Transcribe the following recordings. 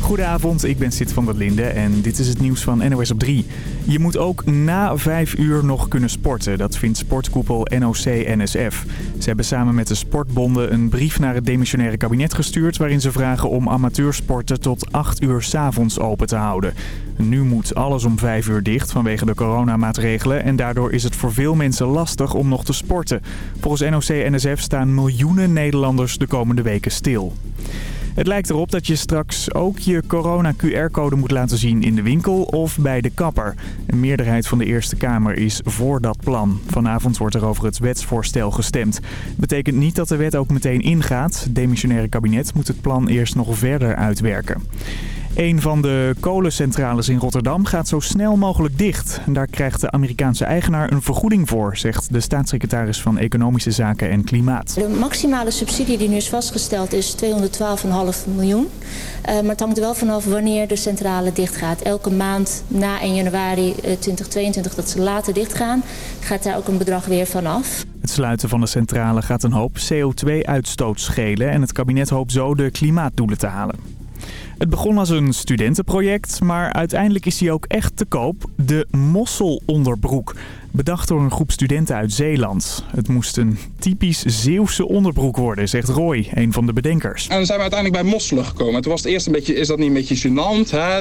Goedenavond, ik ben Sid van der Linde en dit is het nieuws van NOS op 3. Je moet ook na 5 uur nog kunnen sporten, dat vindt sportkoepel NOC-NSF. Ze hebben samen met de sportbonden een brief naar het demissionaire kabinet gestuurd... waarin ze vragen om amateursporten tot 8 uur s'avonds open te houden. Nu moet alles om 5 uur dicht vanwege de coronamaatregelen... en daardoor is het voor veel mensen lastig om nog te sporten. Volgens NOC-NSF staan miljoenen Nederlanders de komende weken stil. Het lijkt erop dat je straks ook je corona-QR-code moet laten zien in de winkel of bij de kapper. Een meerderheid van de Eerste Kamer is voor dat plan. Vanavond wordt er over het wetsvoorstel gestemd. Betekent niet dat de wet ook meteen ingaat. Het demissionaire kabinet moet het plan eerst nog verder uitwerken. Een van de kolencentrales in Rotterdam gaat zo snel mogelijk dicht. Daar krijgt de Amerikaanse eigenaar een vergoeding voor, zegt de staatssecretaris van Economische Zaken en Klimaat. De maximale subsidie die nu is vastgesteld is 212,5 miljoen. Uh, maar het hangt er wel vanaf wanneer de centrale dichtgaat. Elke maand na 1 januari 2022 dat ze later dichtgaan, gaat daar ook een bedrag weer vanaf. Het sluiten van de centrale gaat een hoop CO2-uitstoot schelen en het kabinet hoopt zo de klimaatdoelen te halen. Het begon als een studentenproject, maar uiteindelijk is hij ook echt te koop. De mosselonderbroek. Bedacht door een groep studenten uit Zeeland. Het moest een typisch Zeeuwse onderbroek worden, zegt Roy, een van de bedenkers. En dan zijn we uiteindelijk bij mosselen gekomen. Toen was het eerst een beetje, is dat niet een beetje gênant, hè?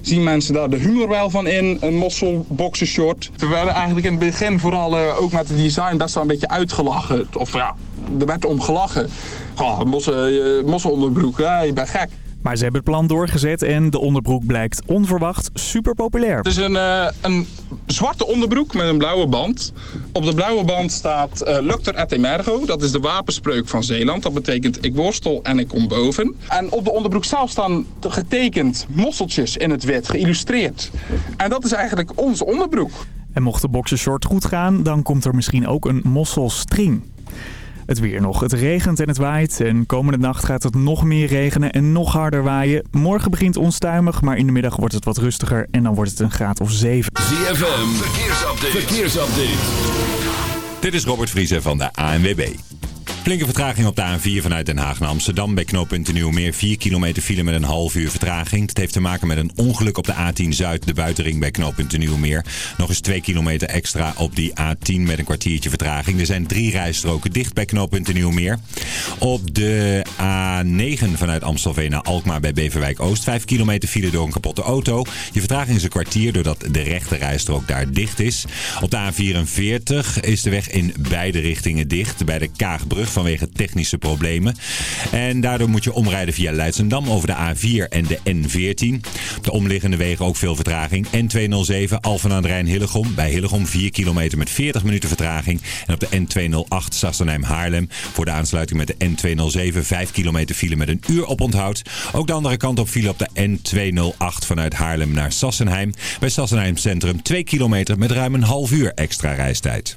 zien mensen daar de humor wel van in, een mosselboxershort. We werden eigenlijk in het begin vooral uh, ook met het design best wel een beetje uitgelachen. Of ja, er werd om gelachen. Oh, mossel, uh, mosselonderbroek, ja, je bent gek. Maar ze hebben het plan doorgezet en de onderbroek blijkt onverwacht super populair. Het is een, uh, een zwarte onderbroek met een blauwe band. Op de blauwe band staat uh, Lucter et emergo. Dat is de wapenspreuk van Zeeland. Dat betekent ik worstel en ik kom boven. En op de onderbroek zelf staan getekend mosseltjes in het wit, geïllustreerd. En dat is eigenlijk onze onderbroek. En mocht de boxershort goed gaan, dan komt er misschien ook een mosselstring. Het weer nog. Het regent en het waait. En komende nacht gaat het nog meer regenen en nog harder waaien. Morgen begint onstuimig, maar in de middag wordt het wat rustiger. En dan wordt het een graad of 7. ZFM, verkeersupdate. verkeersupdate. Dit is Robert Vriezen van de ANWB. Flinke vertraging op de A4 vanuit Den Haag naar Amsterdam. Bij knooppunt Nieuwmeer 4 kilometer file met een half uur vertraging. Het heeft te maken met een ongeluk op de A10 Zuid, de buitenring bij knooppunt Nieuwmeer. Nog eens 2 kilometer extra op die A10 met een kwartiertje vertraging. Er zijn drie rijstroken dicht bij knooppunt Nieuwmeer. Op de A9 vanuit Amstelveen naar Alkmaar bij Beverwijk Oost. 5 kilometer file door een kapotte auto. Je vertraging is een kwartier doordat de rechte rijstrook daar dicht is. Op de A44 is de weg in beide richtingen dicht. Bij de Kaagbrug vanwege technische problemen. En daardoor moet je omrijden via Leidsendam over de A4 en de N14. Op de omliggende wegen ook veel vertraging. N207 Alphen aan de Rijn Hillegom. Bij Hillegom 4 kilometer met 40 minuten vertraging. En op de N208 Sassenheim Haarlem voor de aansluiting met de N207 5 kilometer file met een uur op onthoud. Ook de andere kant op file op de N208 vanuit Haarlem naar Sassenheim. Bij Sassenheim Centrum 2 kilometer met ruim een half uur extra reistijd.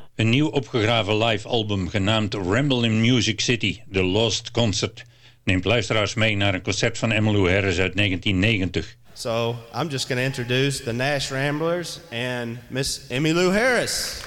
Een nieuw opgegraven live album genaamd Ramble in Music City, The Lost Concert, neemt luisteraars mee naar een concert van Emmylou Harris uit 1990. So I'm just going to introduce the Nash Ramblers and Miss Emmylou Harris.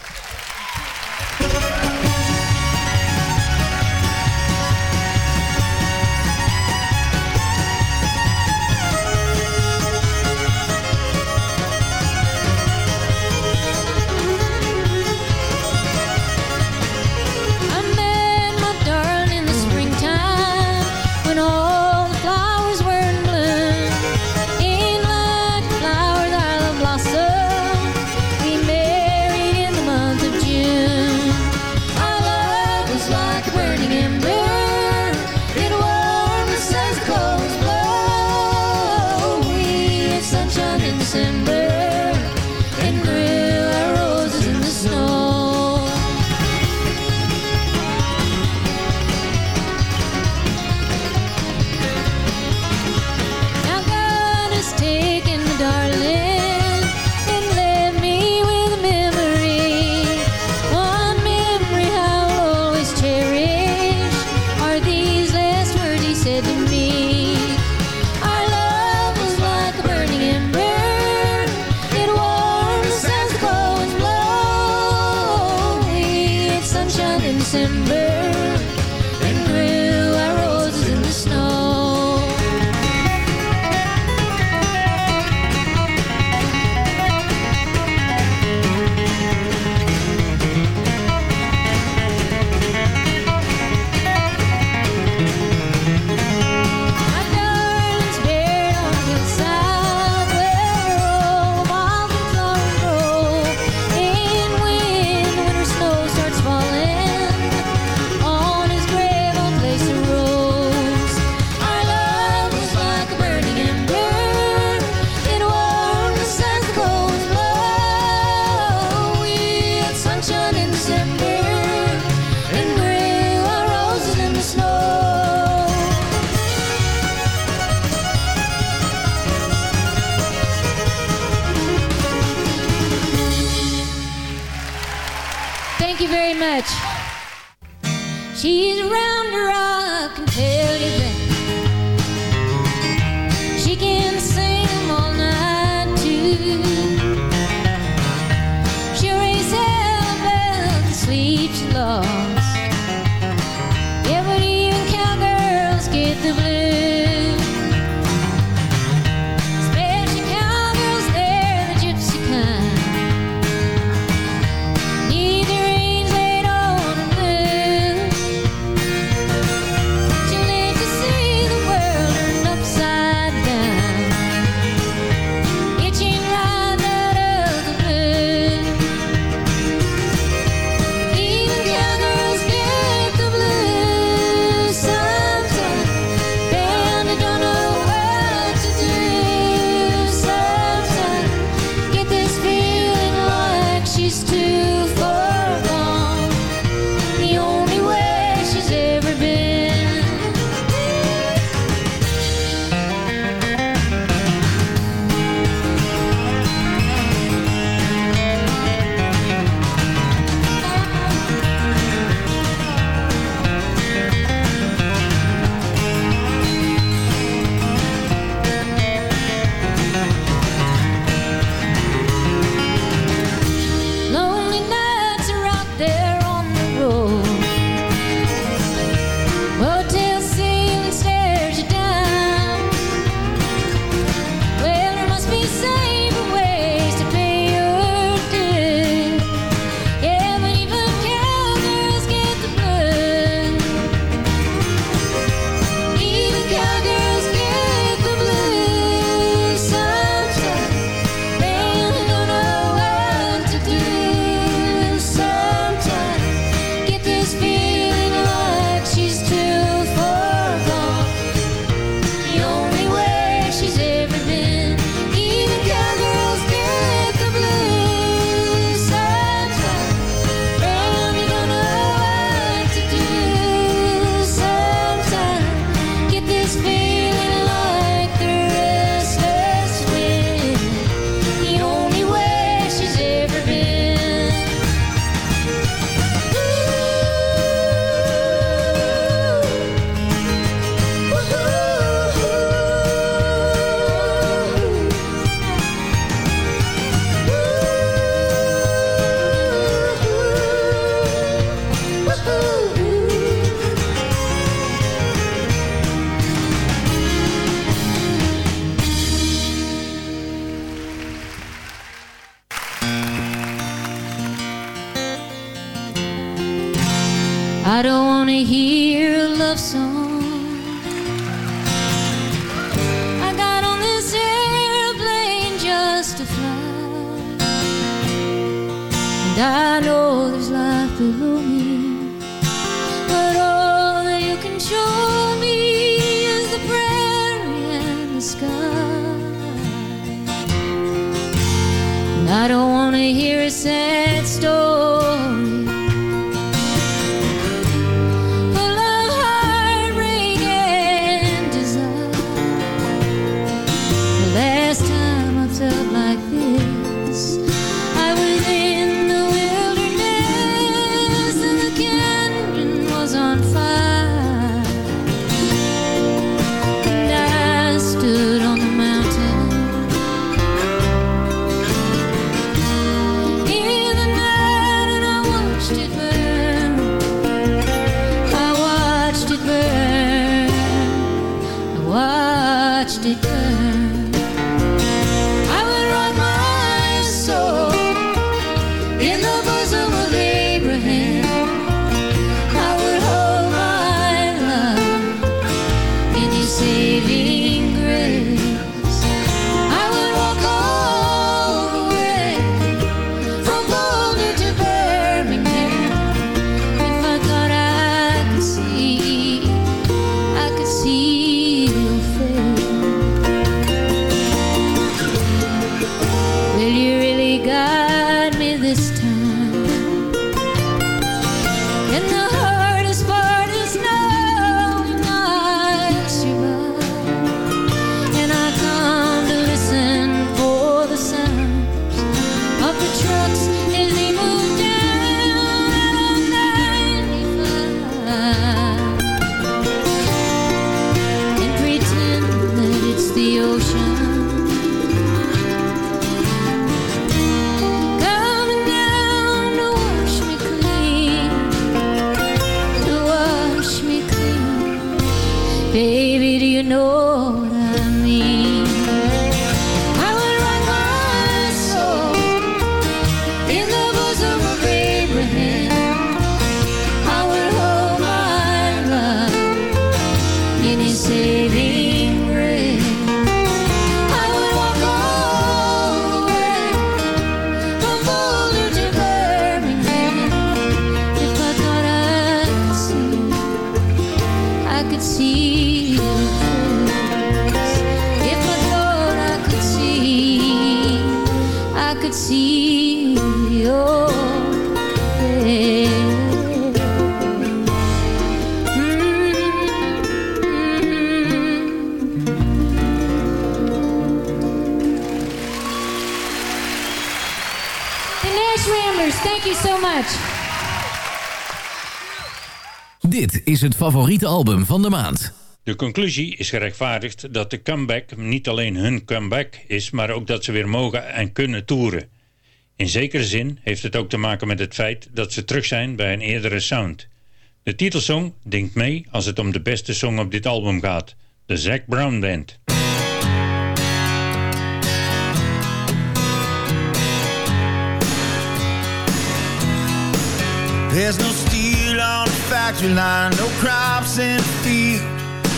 Flash Dit is het favoriete album van de maand. De conclusie is gerechtvaardigd dat de comeback niet alleen hun comeback is... maar ook dat ze weer mogen en kunnen toeren. In zekere zin heeft het ook te maken met het feit dat ze terug zijn bij een eerdere sound. De titelsong denkt mee als het om de beste song op dit album gaat. De Zac Brown Band. There's no steel on the factory line, no crops in the field,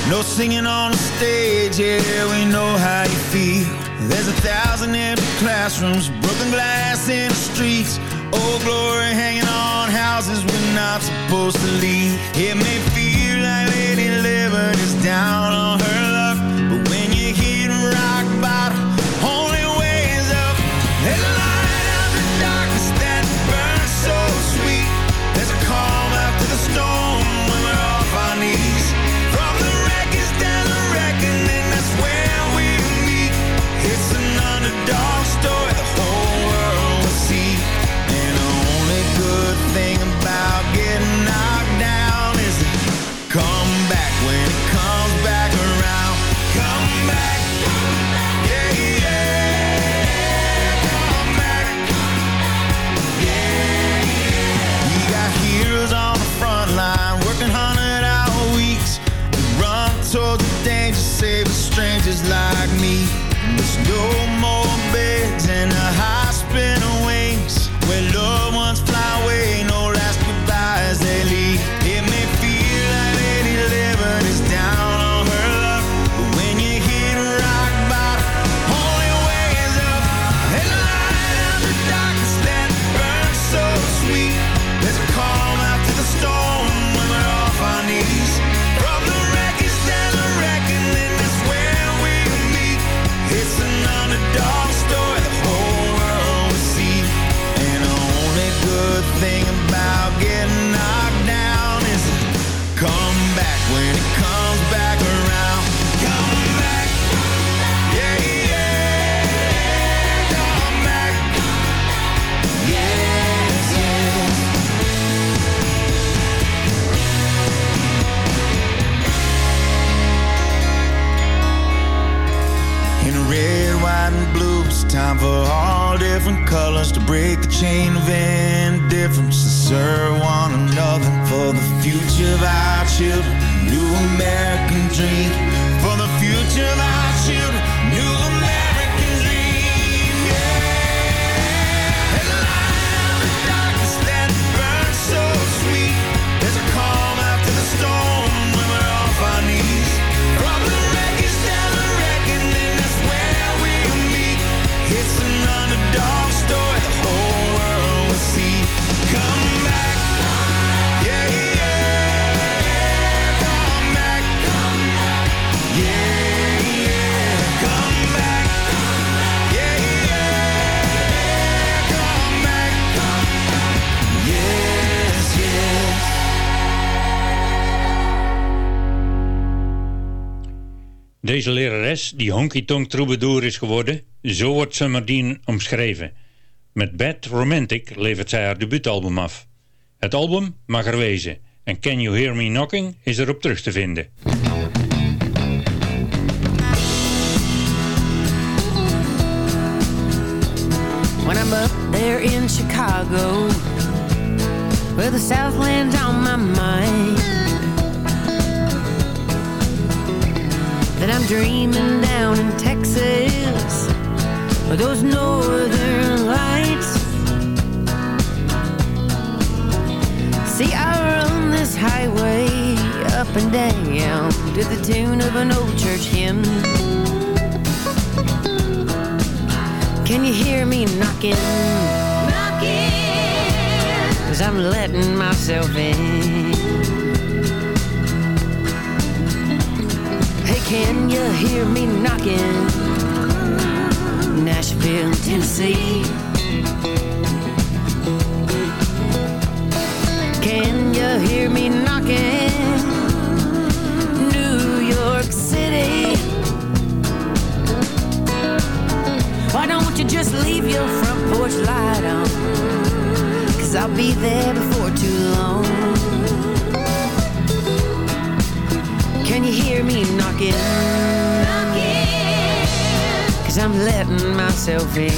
no singing on the stage, yeah, we know how you feel. There's a thousand empty classrooms, broken glass in the streets, old glory hanging on houses we're not supposed to leave. It may feel like Lady Liberty's down on her his life die honky-tonk troubadour is geworden, zo wordt Summer omschreven. Met Bad Romantic levert zij haar debuutalbum af. Het album mag er wezen en Can You Hear Me Knocking is erop terug te vinden. When I'm up there in Chicago Where the Southland's on my mind Then I'm dreaming down in Texas With those northern lights See, I run this highway up and down To the tune of an old church hymn Can you hear me knocking? Knocking. Cause I'm letting myself in. Can you hear me knocking? Nashville, Tennessee. Can you hear me knocking? New York City. Why don't you just leave your front porch light on? Cause I'll be there before too long. Hear me knocking? Knocking. Cause I'm letting myself in.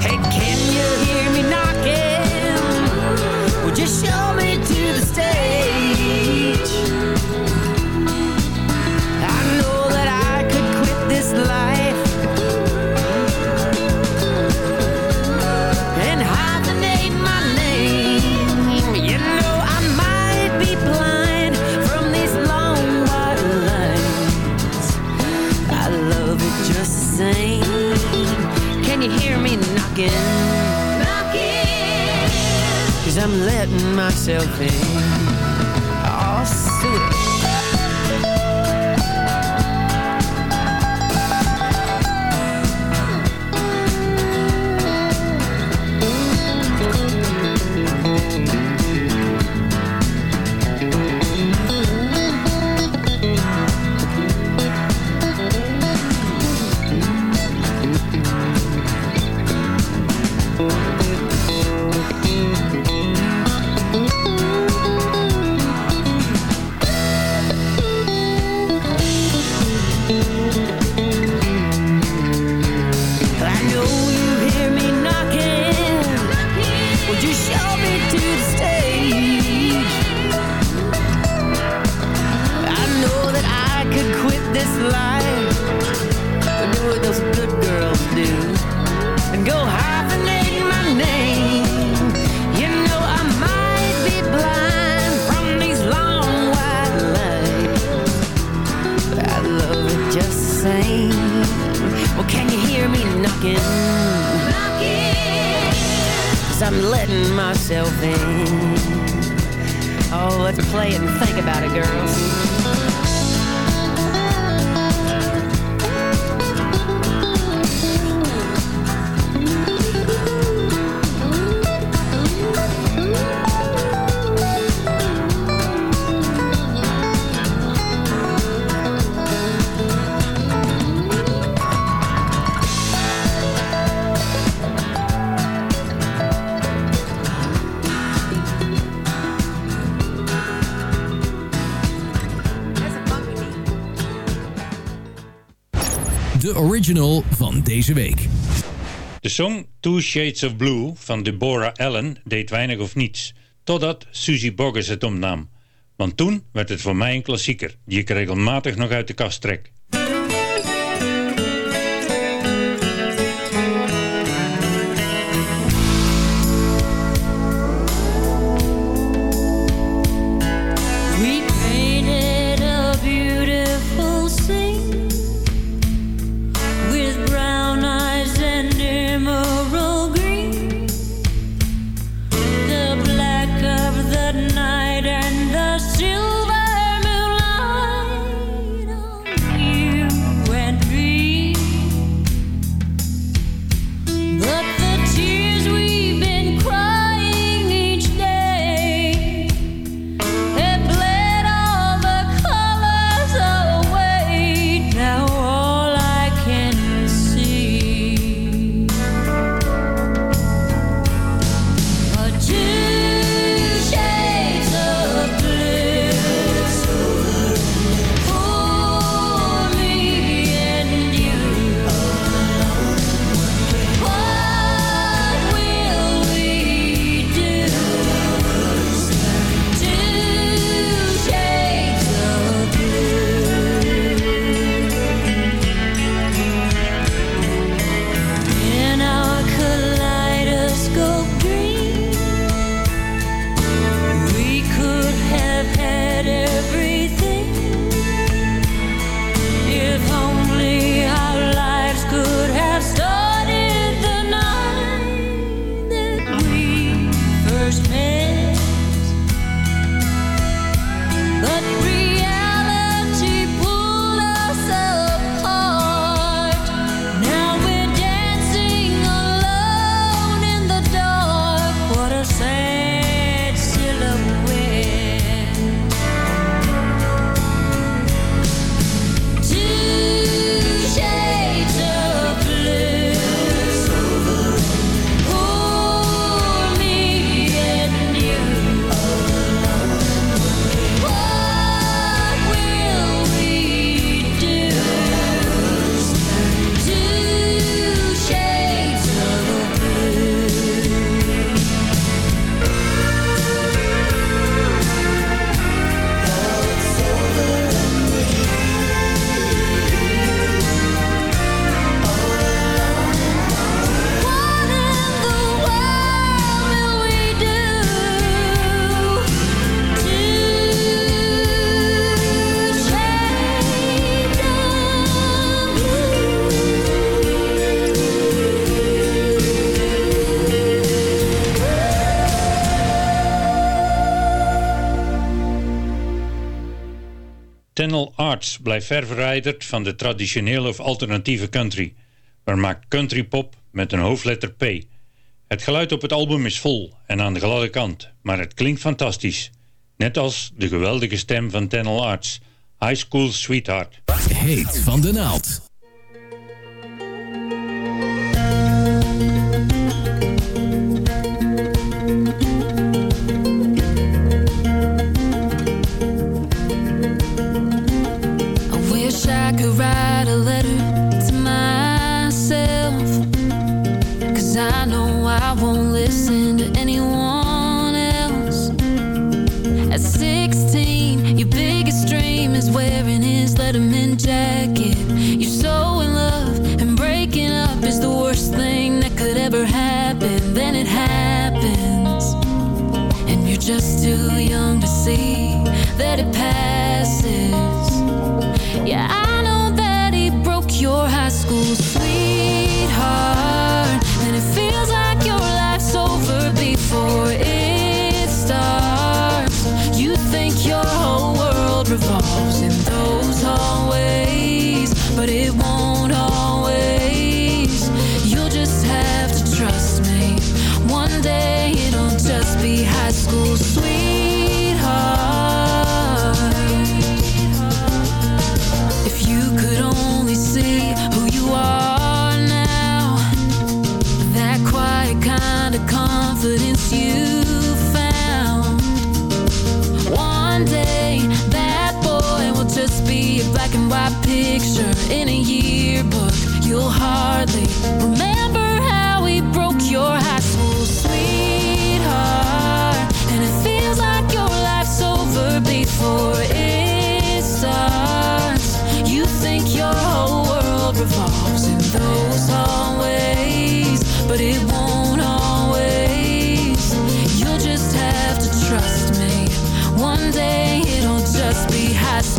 Hey, can you hear me knocking? Letting myself in. De original van deze week. De song Two Shades of Blue van Deborah Allen deed weinig of niets, totdat Susie Boggess het opnam. Want toen werd het voor mij een klassieker, die ik regelmatig nog uit de kast trek. blijft ver verwijderd van de traditionele of alternatieve country, maar maakt countrypop met een hoofdletter P. Het geluid op het album is vol en aan de gladde kant, maar het klinkt fantastisch. Net als de geweldige stem van Tennel Arts, High School Sweetheart. Heet van de naald.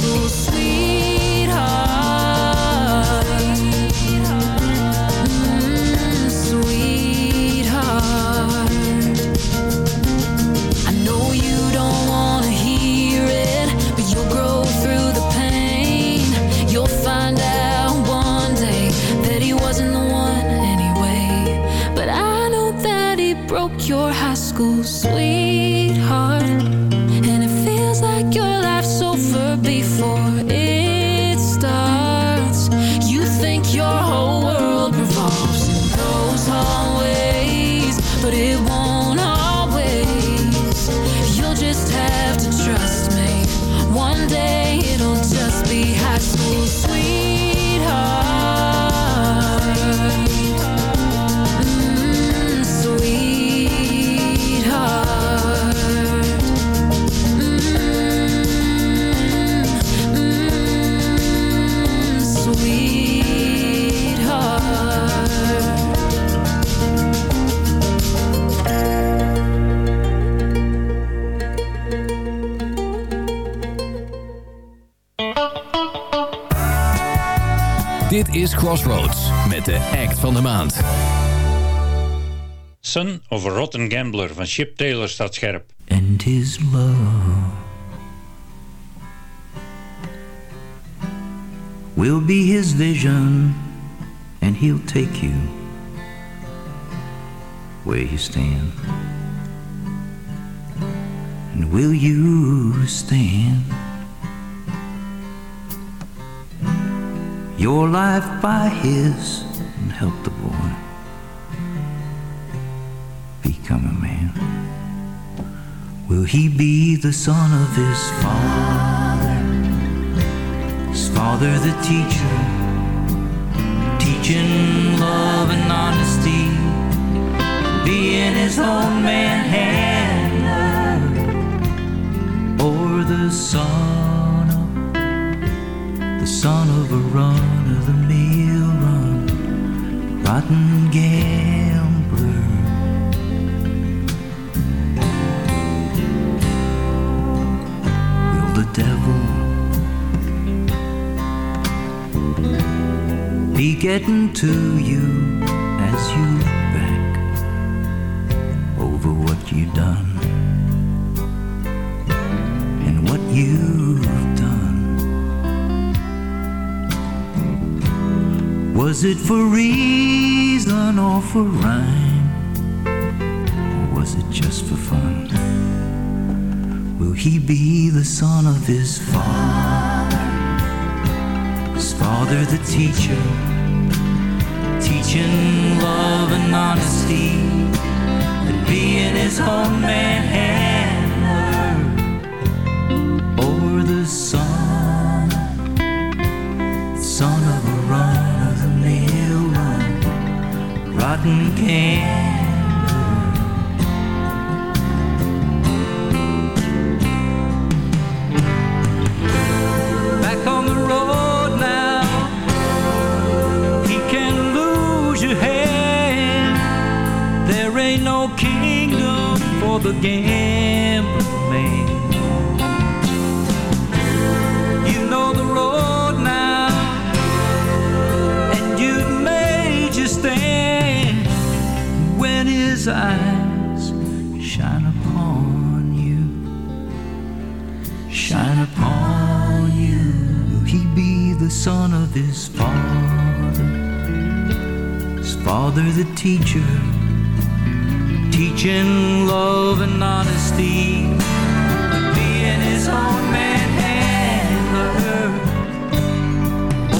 so sweet van de maand. Son of a Rotten Gambler van Chip Taylor staat scherp. And his love Will be his vision And he'll take you Where you stand And will you stand Your life by his help the boy become a man? Will he be the son of his father? His father, the teacher, teaching love and honesty, being his own man handler, or the son of the son of a run of the mill? gambler. Will the devil be getting to you? Was it for reason or for rhyme? Or was it just for fun? Will he be the son of his father? His father, the teacher, teaching love and honesty, and being his own man rotten can. Back on the road now, he can lose your. There ain't no kingdom for the gambling the son of his father? His father, the teacher, teaching love and honesty, being his own man handler,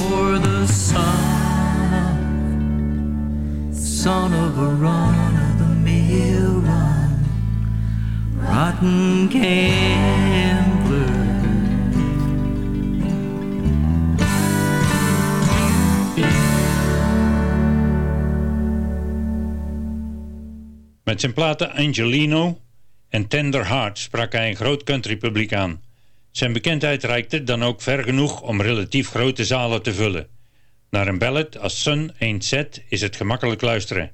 or the son, son of a run of the mill run rotten gambler. Met zijn platen Angelino en Tender Heart sprak hij een groot countrypubliek aan. Zijn bekendheid reikte dan ook ver genoeg om relatief grote zalen te vullen. Naar een ballad als Sun Ain't Set is het gemakkelijk luisteren.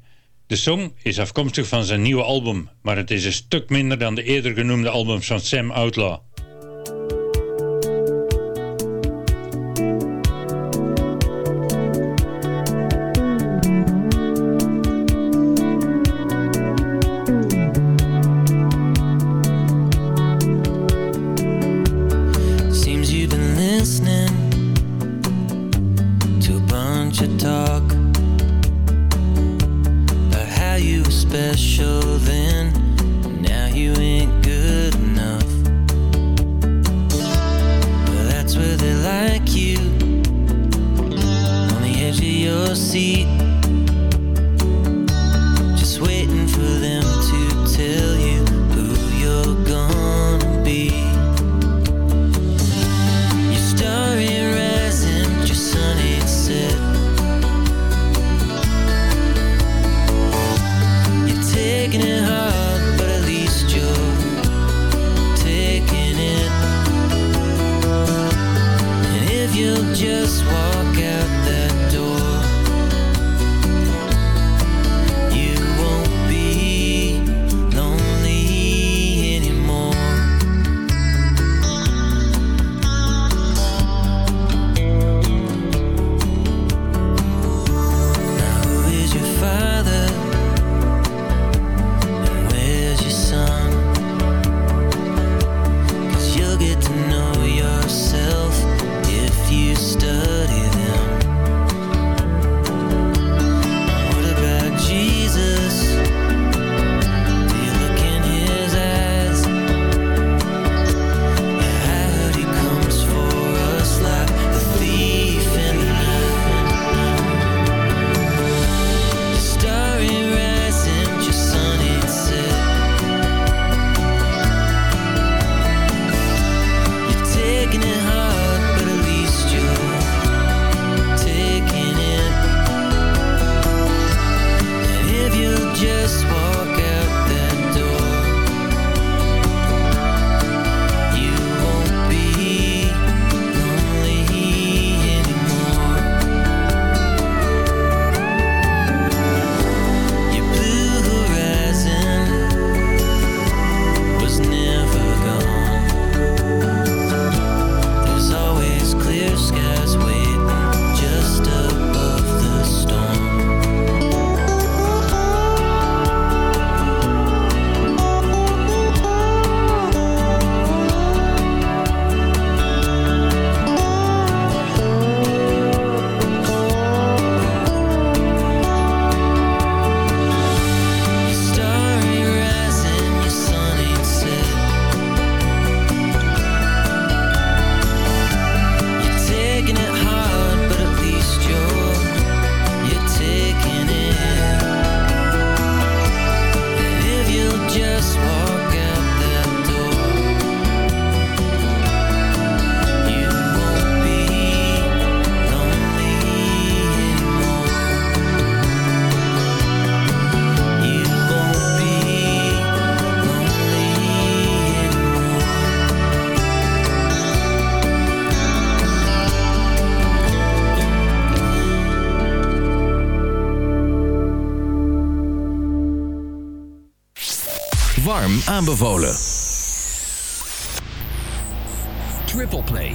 De song is afkomstig van zijn nieuwe album, maar het is een stuk minder dan de eerder genoemde albums van Sam Outlaw. aanbevolen. Triple play.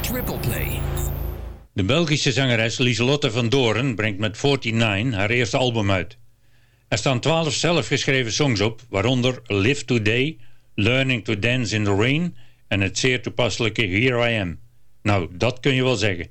Triple play. De Belgische zangeres Lieselotte van Doren brengt met 49 haar eerste album uit. Er staan 12 zelfgeschreven songs op, waaronder Live Today, Learning to Dance in the Rain en het zeer toepasselijke Here I Am. Nou, dat kun je wel zeggen.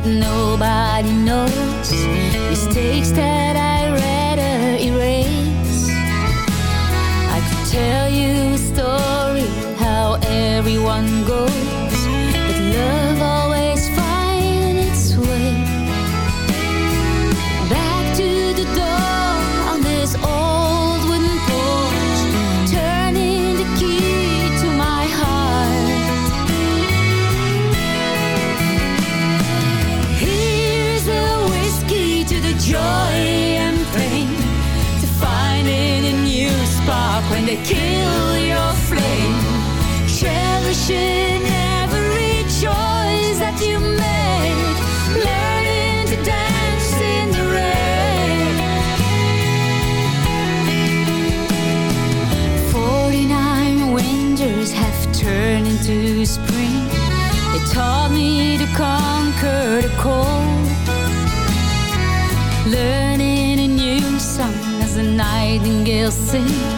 that nobody knows. Mistakes that eu sei.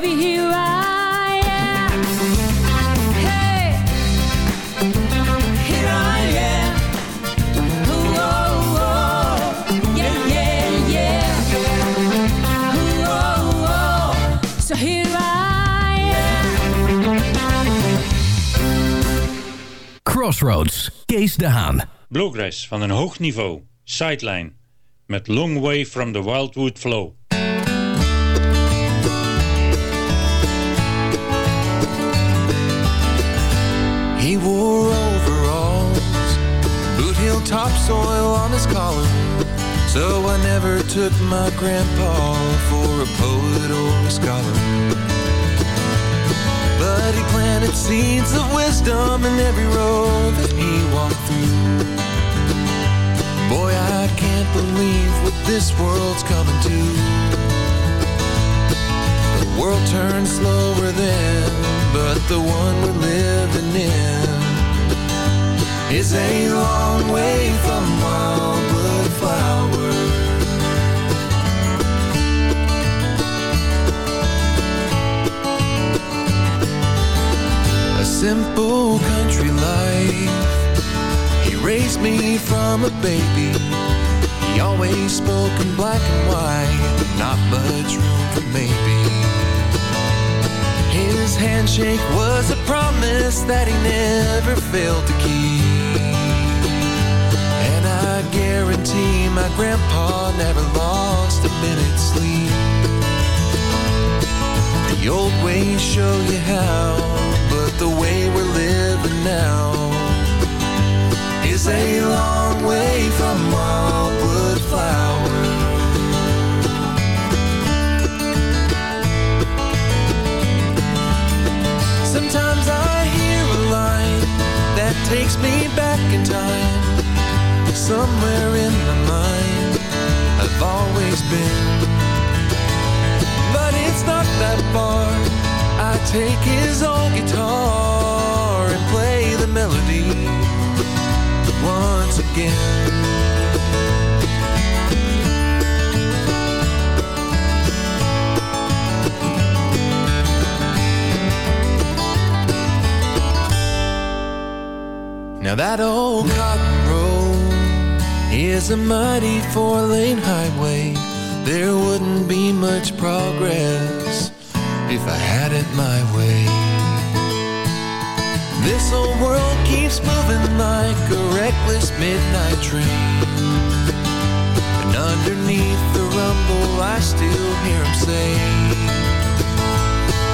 baby, here I Crossroads, Kees de Haan. Bluegrass van een hoog niveau, sideline, met Long Way from the Wildwood Flow. He wore overalls, boot heel topsoil on his collar. So I never took my grandpa for a poet or a scholar. But he planted seeds of wisdom in every road that he walked through. Boy, I can't believe what this world's coming to. The world turns slower then, but the one we're living in is a long way from wildwood flowers. A simple country life. He raised me from a baby. He always spoke in black and white, not much room for maybe. His handshake was a promise that he never failed to keep. And I guarantee my grandpa never lost a minute's sleep. The old ways show you how, but the way we're living now is a long takes me back in time. Somewhere in my mind, I've always been. But it's not that far. I take his old guitar and play the melody once again. Now that old cotton road is a mighty four-lane highway. There wouldn't be much progress if I had it my way. This old world keeps moving like a reckless midnight train. And underneath the rumble, I still hear him say,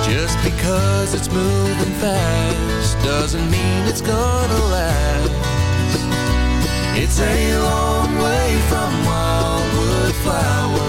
Just because it's moving fast doesn't mean it's gonna last. It's a long way from wildwood flowers.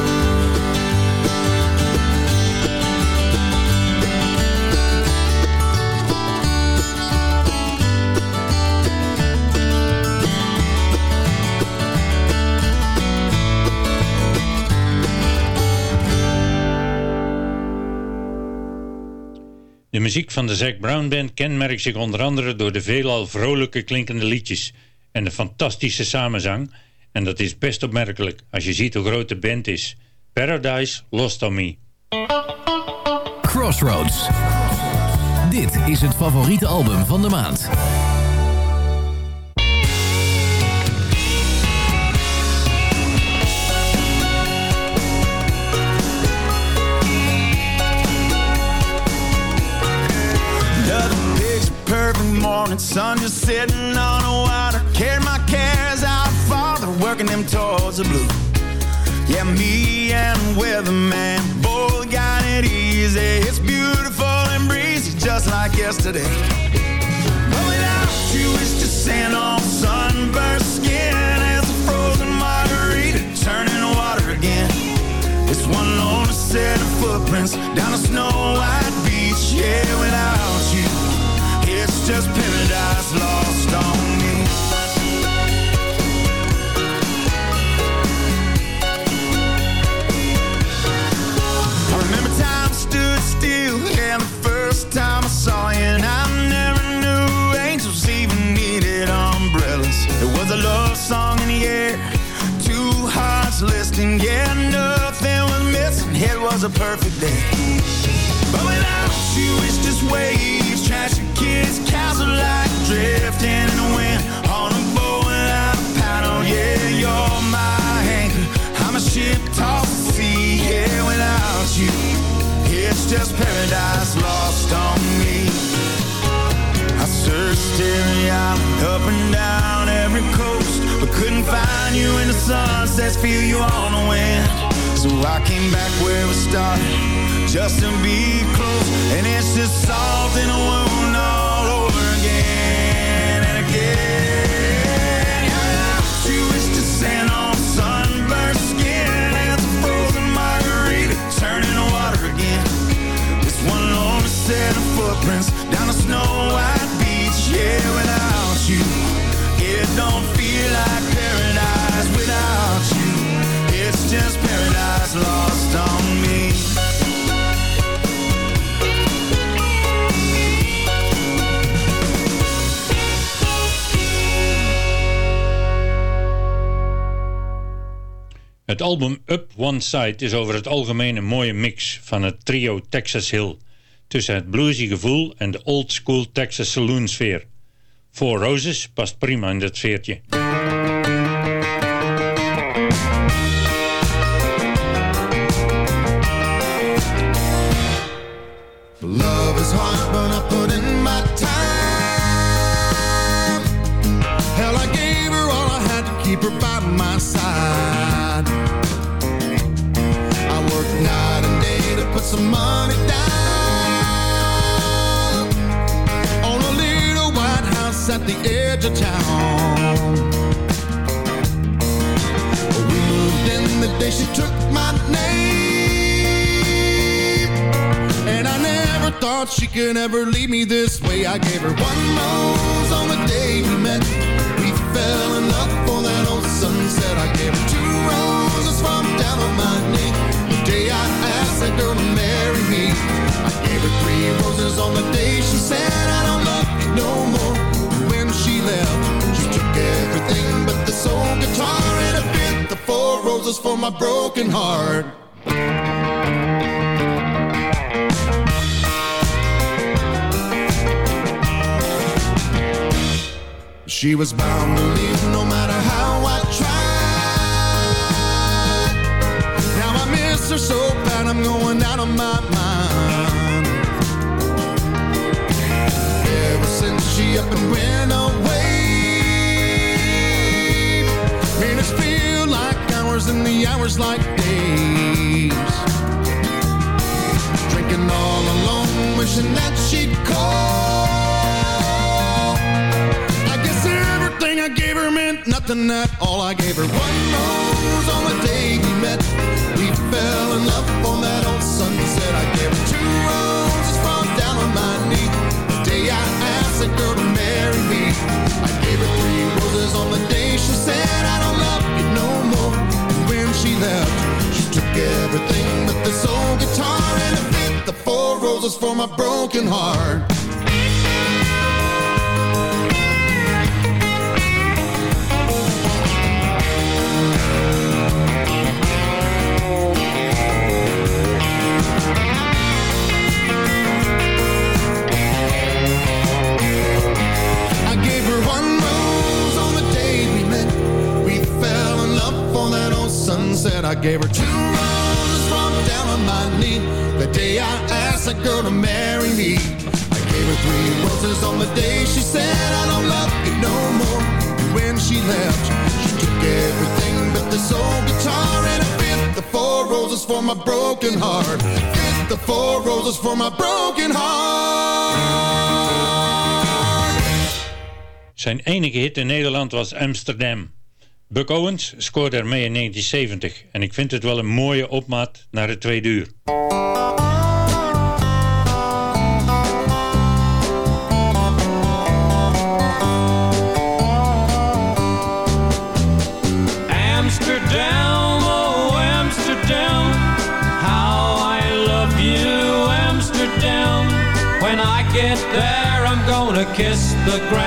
De muziek van de Zac Brown Band kenmerkt zich onder andere door de veelal vrolijke klinkende liedjes en de fantastische samenzang. En dat is best opmerkelijk als je ziet hoe groot de band is. Paradise Lost on Me. Crossroads. Dit is het favoriete album van de maand. Morning, sun just sitting on the water. Carried my cares out farther, working them towards the blue. Yeah, me and Weatherman both got it easy. It's beautiful and breezy, just like yesterday. But without you, it's just sand on sunburned skin. As a frozen margarita turning water again. It's one lonely set of footprints down a snow white beach. Yeah, without you, just paradise lost on me. I remember time stood still, yeah, the first time I saw you, and I never knew angels even needed umbrellas. It was a love song in the air, two hearts listening, yeah, nothing was missing. It was a perfect day. But without you, it's just waves, like drifting in the wind on a paddle. Yeah, you're my anchor. I'm a ship tossed to sea. Yeah, without you, it's just paradise lost on me. I searched every island up and down every coast, but couldn't find you in the sunsets, feel you on the wind. So I came back where we started, just to be close, and it's just salt in a wound album Up One Side is over het algemeen een mooie mix van het trio Texas Hill. Tussen het bluesy gevoel en de old school Texas saloon sfeer. Four Roses past prima in dat put in my time. Hell, I gave her all I had to keep her by my side. Some money down on a little white house at the edge of town. We moved in the day she took my name. And I never thought she could ever leave me this way. I gave her one rose on the day we met. We fell in love for that old sunset. I gave her two roses from down on my knee. The day I asked that girl me. I gave her three roses on the day she said I don't love you no more. When she left, she took everything but the soul guitar and it fit the four roses for my broken heart. She was bound to leave no matter how I tried. Now I miss her so Ever since she up and went away, minutes feel like hours and the hours like days. Drinking all alone, wishing that she'd call. I guess everything I gave her meant nothing at all. I gave her one rose on the day we met. Fell in love on that old sunset. I gave her two roses from down on my knee. The day I asked that girl to marry me. I gave her three roses on the day she said I don't love you no more. And when she left, she took everything but this old guitar and it fit the four roses for my broken heart. Sunset. I gave her two roses from down on my knee. The day I asked that girl to marry me. I gave her three roses on the day she said I don't love you no more. And when she left, she took everything but this old guitar and it fit the four roses for my broken heart. Fit the four roses for my broken heart. Zijn enige hit in Nederland was Amsterdam. Buck Owens scoorde ermee in 1970 en ik vind het wel een mooie opmaat naar het tweede uur. kiss the ground.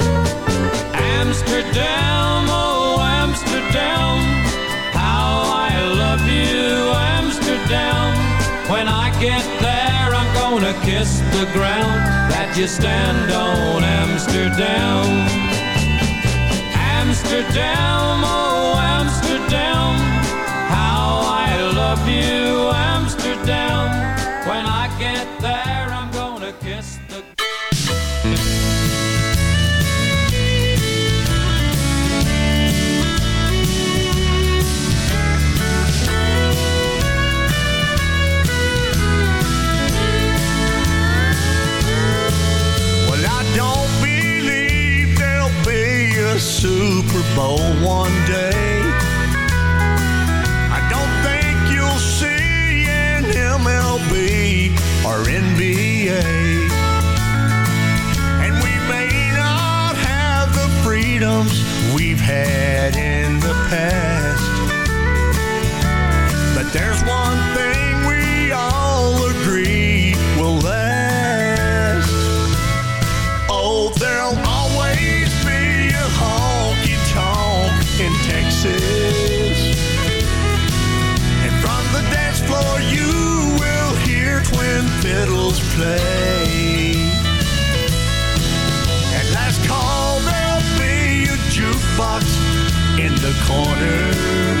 Amsterdam, oh Amsterdam, how I love you, Amsterdam. When I get there, I'm gonna kiss the ground that you stand on, Amsterdam. Amsterdam, oh Amsterdam, how I love you, Amsterdam. Super Bowl one day. I don't think you'll see an MLB or NBA. And we may not have the freedoms we've had in the past. But there's one fiddles play. At last call, there'll be a jukebox in the corner.